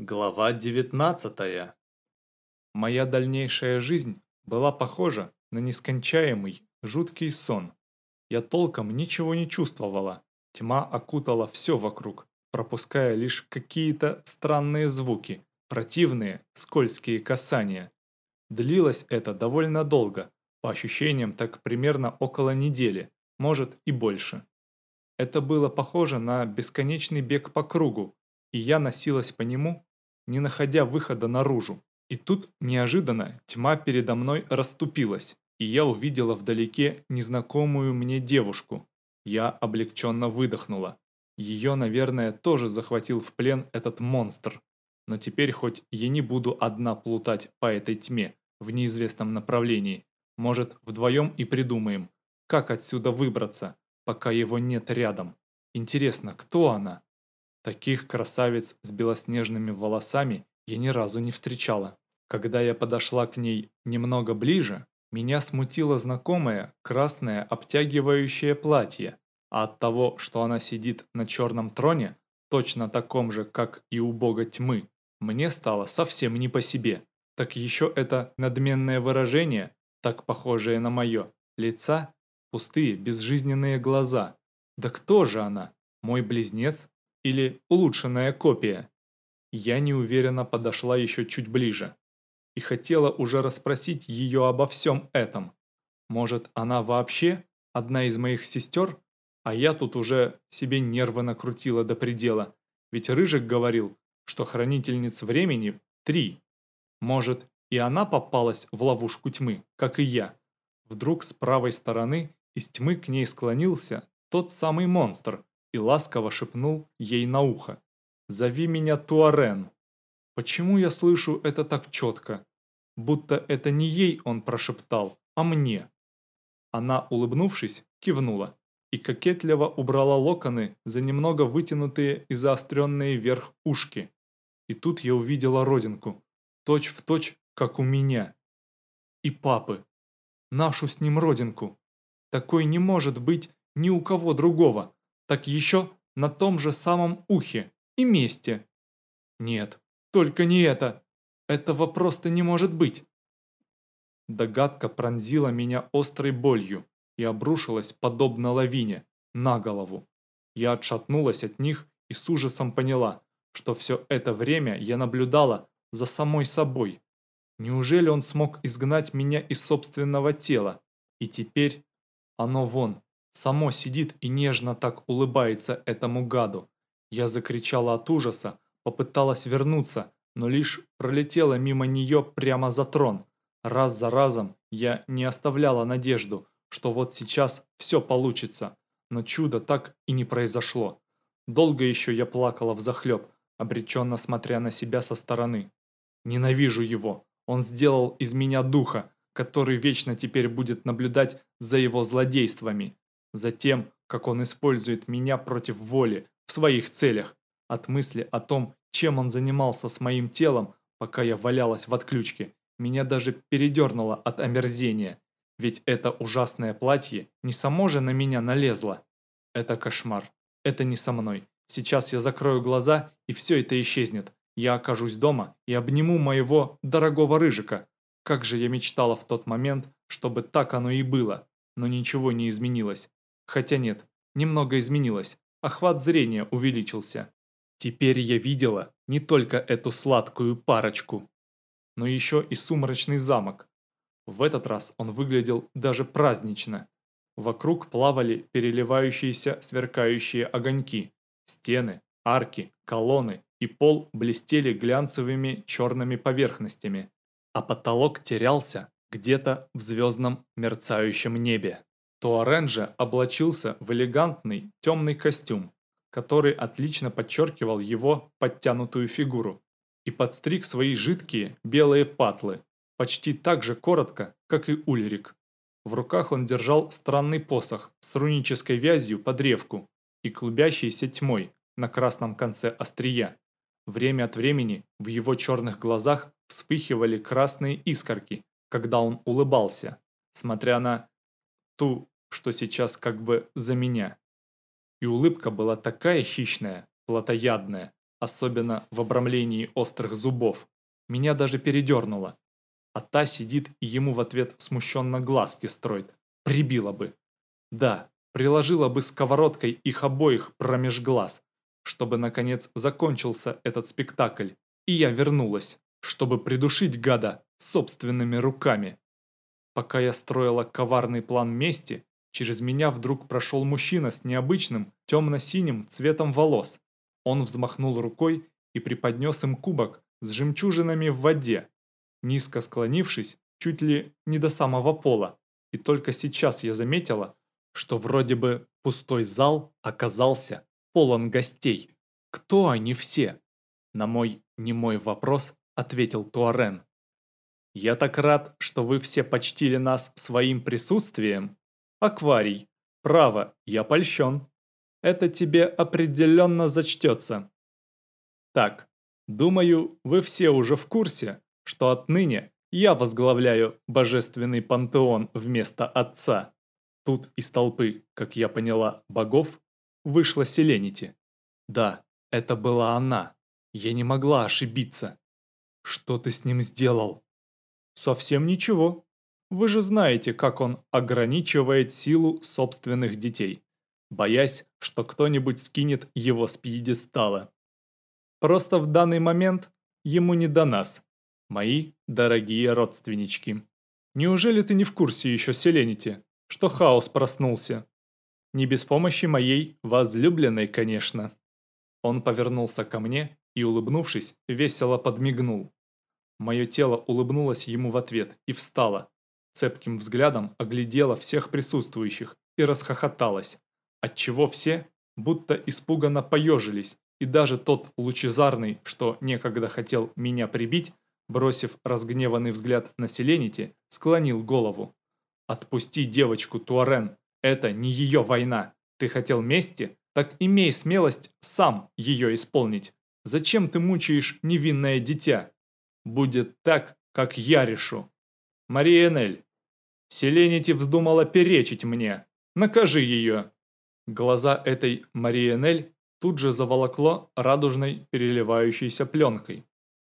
Глава 19 Моя дальнейшая жизнь была похожа на нескончаемый, жуткий сон. Я толком ничего не чувствовала. Тьма окутала все вокруг, пропуская лишь какие-то странные звуки, противные, скользкие касания. Длилось это довольно долго, по ощущениям так примерно около недели, может и больше. Это было похоже на бесконечный бег по кругу, и я носилась по нему, не находя выхода наружу. И тут неожиданно тьма передо мной расступилась, и я увидела вдалеке незнакомую мне девушку. Я облегченно выдохнула. Ее, наверное, тоже захватил в плен этот монстр. Но теперь хоть я не буду одна плутать по этой тьме в неизвестном направлении. Может, вдвоем и придумаем, как отсюда выбраться, пока его нет рядом. Интересно, кто она? Таких красавиц с белоснежными волосами я ни разу не встречала. Когда я подошла к ней немного ближе, меня смутило знакомое красное обтягивающее платье, а от того, что она сидит на черном троне, точно таком же, как и у бога тьмы, мне стало совсем не по себе. Так еще это надменное выражение, так похожее на мое, лица, пустые безжизненные глаза. Да кто же она? Мой близнец? Или улучшенная копия. Я неуверенно подошла еще чуть ближе и хотела уже расспросить ее обо всем этом. Может, она вообще одна из моих сестер? А я тут уже себе нервы накрутила до предела, ведь Рыжик говорил, что хранительниц времени три. Может, и она попалась в ловушку тьмы, как и я. Вдруг с правой стороны из тьмы к ней склонился тот самый монстр, и ласково шепнул ей на ухо. «Зови меня Туарен». Почему я слышу это так четко? Будто это не ей он прошептал, а мне. Она, улыбнувшись, кивнула и кокетливо убрала локоны за немного вытянутые и заостренные вверх ушки. И тут я увидела родинку, точь в точь, как у меня. И папы. Нашу с ним родинку. Такой не может быть ни у кого другого так еще на том же самом ухе и месте. Нет, только не это. Этого просто не может быть. Догадка пронзила меня острой болью и обрушилась, подобно лавине, на голову. Я отшатнулась от них и с ужасом поняла, что все это время я наблюдала за самой собой. Неужели он смог изгнать меня из собственного тела? И теперь оно вон, Само сидит и нежно так улыбается этому гаду. Я закричала от ужаса, попыталась вернуться, но лишь пролетела мимо нее прямо за трон. Раз за разом я не оставляла надежду, что вот сейчас все получится, но чудо так и не произошло. Долго еще я плакала взахлеб, обреченно смотря на себя со стороны. Ненавижу его. Он сделал из меня духа, который вечно теперь будет наблюдать за его злодействами. Затем, как он использует меня против воли в своих целях, от мысли о том, чем он занимался с моим телом, пока я валялась в отключке, меня даже передернуло от омерзения. Ведь это ужасное платье не само же на меня налезло. Это кошмар. Это не со мной. Сейчас я закрою глаза, и все это исчезнет. Я окажусь дома и обниму моего дорогого рыжика. Как же я мечтала в тот момент, чтобы так оно и было. Но ничего не изменилось. Хотя нет, немного изменилось, охват зрения увеличился. Теперь я видела не только эту сладкую парочку, но еще и сумрачный замок. В этот раз он выглядел даже празднично. Вокруг плавали переливающиеся сверкающие огоньки. Стены, арки, колонны и пол блестели глянцевыми черными поверхностями, а потолок терялся где-то в звездном мерцающем небе. Туарен же облачился в элегантный темный костюм, который отлично подчеркивал его подтянутую фигуру, и подстриг свои жидкие белые патлы, почти так же коротко, как и Ульрик. В руках он держал странный посох с рунической вязью под древку и клубящейся тьмой на красном конце острия. Время от времени в его черных глазах вспыхивали красные искорки, когда он улыбался, смотря на ту что сейчас как бы за меня. И улыбка была такая хищная, плотоядная, особенно в обрамлении острых зубов. Меня даже передернуло. А та сидит и ему в ответ смущенно глазки строит. Прибила бы. Да, приложила бы сковородкой их обоих промеж глаз, чтобы, наконец, закончился этот спектакль, и я вернулась, чтобы придушить гада собственными руками. Пока я строила коварный план мести, через меня вдруг прошел мужчина с необычным темно-синим цветом волос. Он взмахнул рукой и преподнес им кубок с жемчужинами в воде, низко склонившись чуть ли не до самого пола. И только сейчас я заметила, что вроде бы пустой зал оказался полон гостей. Кто они все? На мой немой вопрос ответил Туарен. Я так рад, что вы все почтили нас своим присутствием. Акварий, право, я польщен. Это тебе определенно зачтется. Так, думаю, вы все уже в курсе, что отныне я возглавляю божественный пантеон вместо отца. Тут из толпы, как я поняла, богов, вышла Селенити. Да, это была она. Я не могла ошибиться. Что ты с ним сделал? Совсем ничего. Вы же знаете, как он ограничивает силу собственных детей, боясь, что кто-нибудь скинет его с пьедестала. Просто в данный момент ему не до нас, мои дорогие родственнички. Неужели ты не в курсе еще, Селенити, что хаос проснулся? Не без помощи моей возлюбленной, конечно. Он повернулся ко мне и, улыбнувшись, весело подмигнул. Мое тело улыбнулось ему в ответ и встало. Цепким взглядом оглядела всех присутствующих и расхохоталась, отчего все будто испуганно поежились, и даже тот лучезарный, что некогда хотел меня прибить, бросив разгневанный взгляд на Селенити, склонил голову. «Отпусти девочку, Туарен, это не ее война. Ты хотел мести? Так имей смелость сам ее исполнить. Зачем ты мучаешь невинное дитя?» будет так, как я решу. Мария Энель, Селенити вздумала перечить мне. Накажи ее. Глаза этой Марии Энель тут же заволокло радужной переливающейся пленкой.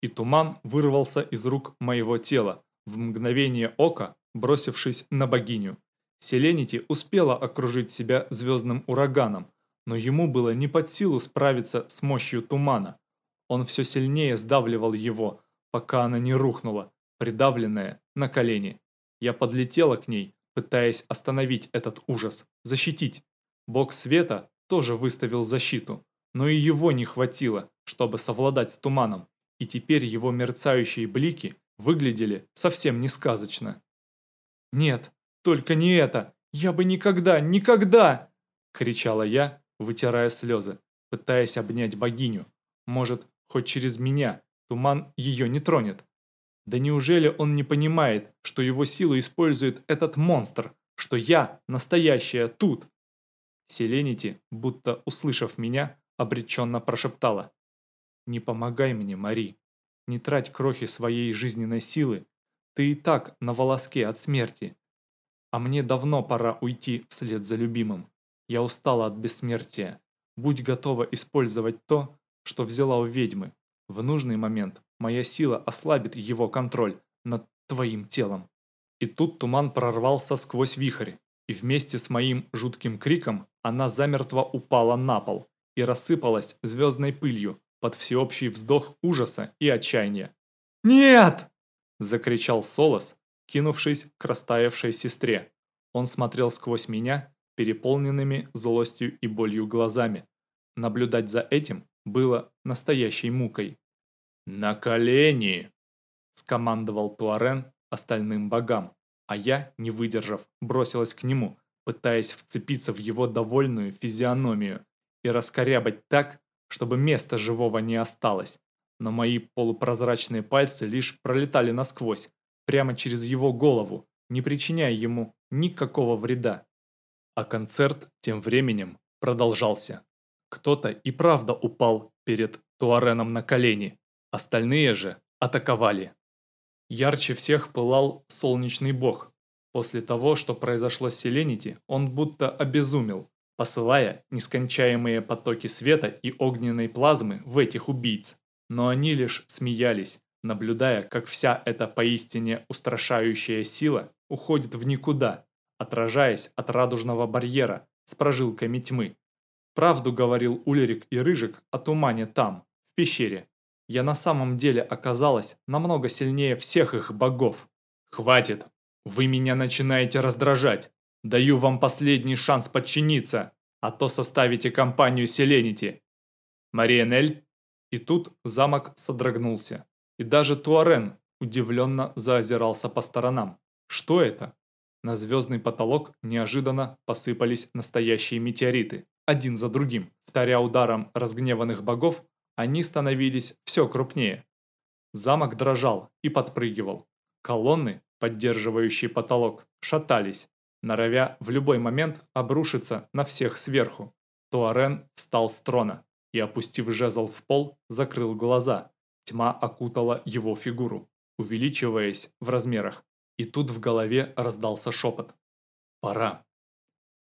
И туман вырвался из рук моего тела, в мгновение ока бросившись на богиню. Селенити успела окружить себя звездным ураганом, но ему было не под силу справиться с мощью тумана. Он все сильнее сдавливал его, пока она не рухнула, придавленная, на колени. Я подлетела к ней, пытаясь остановить этот ужас, защитить. Бог света тоже выставил защиту, но и его не хватило, чтобы совладать с туманом, и теперь его мерцающие блики выглядели совсем не сказочно. «Нет, только не это! Я бы никогда, никогда!» – кричала я, вытирая слезы, пытаясь обнять богиню. Может, хоть через меня Туман ее не тронет. Да неужели он не понимает, что его силу использует этот монстр, что я настоящая тут? Селенити, будто услышав меня, обреченно прошептала. «Не помогай мне, Мари. Не трать крохи своей жизненной силы. Ты и так на волоске от смерти. А мне давно пора уйти вслед за любимым. Я устала от бессмертия. Будь готова использовать то, что взяла у ведьмы. В нужный момент моя сила ослабит его контроль над твоим телом. И тут туман прорвался сквозь вихрь, и вместе с моим жутким криком она замертво упала на пол и рассыпалась звездной пылью под всеобщий вздох ужаса и отчаяния. «Нет!» – закричал Солос, кинувшись к растаявшей сестре. Он смотрел сквозь меня, переполненными злостью и болью глазами. Наблюдать за этим было настоящей мукой. «На колени!» – скомандовал Туарен остальным богам, а я, не выдержав, бросилась к нему, пытаясь вцепиться в его довольную физиономию и раскорябать так, чтобы места живого не осталось. Но мои полупрозрачные пальцы лишь пролетали насквозь, прямо через его голову, не причиняя ему никакого вреда. А концерт тем временем продолжался. Кто-то и правда упал перед Туареном на колени, остальные же атаковали. Ярче всех пылал солнечный бог. После того, что произошло с Селенити, он будто обезумел. посылая нескончаемые потоки света и огненной плазмы в этих убийц. Но они лишь смеялись, наблюдая, как вся эта поистине устрашающая сила уходит в никуда, отражаясь от радужного барьера с прожилками тьмы. Правду говорил Ульрик и Рыжик о тумане там, в пещере. Я на самом деле оказалась намного сильнее всех их богов. Хватит! Вы меня начинаете раздражать. Даю вам последний шанс подчиниться, а то составите компанию Селенити. Мариенель? И тут замок содрогнулся. И даже Туарен удивленно заозирался по сторонам. Что это? На звездный потолок неожиданно посыпались настоящие метеориты, один за другим. Вторя ударом разгневанных богов, они становились все крупнее. Замок дрожал и подпрыгивал. Колонны, поддерживающие потолок, шатались, норовя в любой момент обрушиться на всех сверху. Туарен встал с трона и, опустив жезл в пол, закрыл глаза. Тьма окутала его фигуру, увеличиваясь в размерах. И тут в голове раздался шепот. «Пора».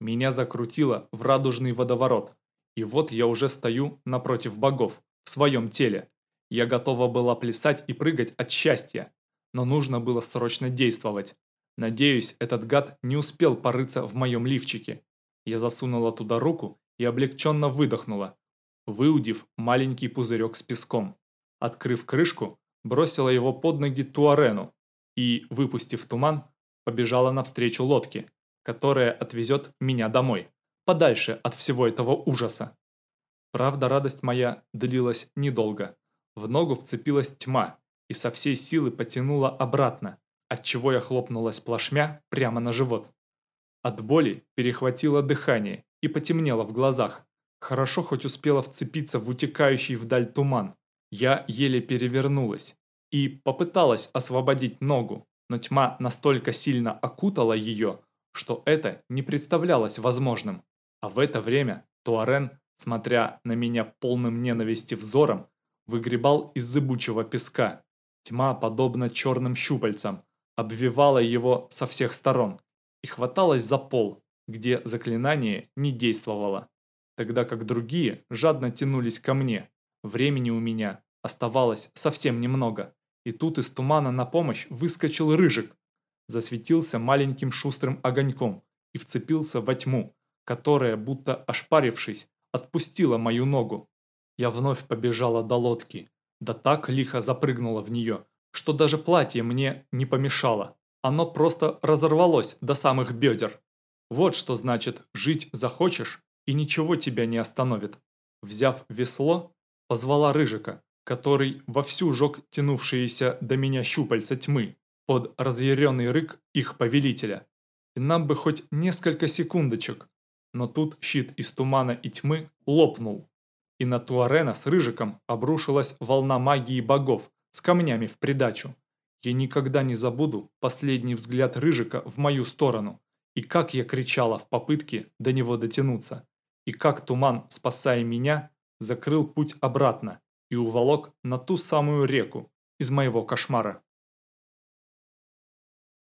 Меня закрутило в радужный водоворот. И вот я уже стою напротив богов, в своем теле. Я готова была плясать и прыгать от счастья. Но нужно было срочно действовать. Надеюсь, этот гад не успел порыться в моем лифчике. Я засунула туда руку и облегченно выдохнула, выудив маленький пузырек с песком. Открыв крышку, бросила его под ноги Туарену, и, выпустив туман, побежала навстречу лодке, которая отвезет меня домой, подальше от всего этого ужаса. Правда, радость моя длилась недолго. В ногу вцепилась тьма и со всей силы потянула обратно, отчего я хлопнулась плашмя прямо на живот. От боли перехватило дыхание и потемнело в глазах. Хорошо хоть успела вцепиться в утекающий вдаль туман. Я еле перевернулась, и попыталась освободить ногу, но тьма настолько сильно окутала ее, что это не представлялось возможным. А в это время Туарен, смотря на меня полным ненависти взором, выгребал из зыбучего песка. Тьма, подобно черным щупальцам, обвивала его со всех сторон и хваталась за пол, где заклинание не действовало. Тогда как другие жадно тянулись ко мне. Времени у меня оставалось совсем немного. И тут из тумана на помощь выскочил Рыжик. Засветился маленьким шустрым огоньком и вцепился во тьму, которая, будто ошпарившись, отпустила мою ногу. Я вновь побежала до лодки, да так лихо запрыгнула в нее, что даже платье мне не помешало. Оно просто разорвалось до самых бедер. Вот что значит «жить захочешь» и ничего тебя не остановит. Взяв весло, позвала Рыжика, который вовсю жег тянувшиеся до меня щупальца тьмы под разъяренный рык их повелителя. И нам бы хоть несколько секундочек. Но тут щит из тумана и тьмы лопнул. И на Туарена с Рыжиком обрушилась волна магии богов с камнями в придачу. Я никогда не забуду последний взгляд Рыжика в мою сторону. И как я кричала в попытке до него дотянуться. И как туман, спасая меня, закрыл путь обратно и уволок на ту самую реку из моего кошмара.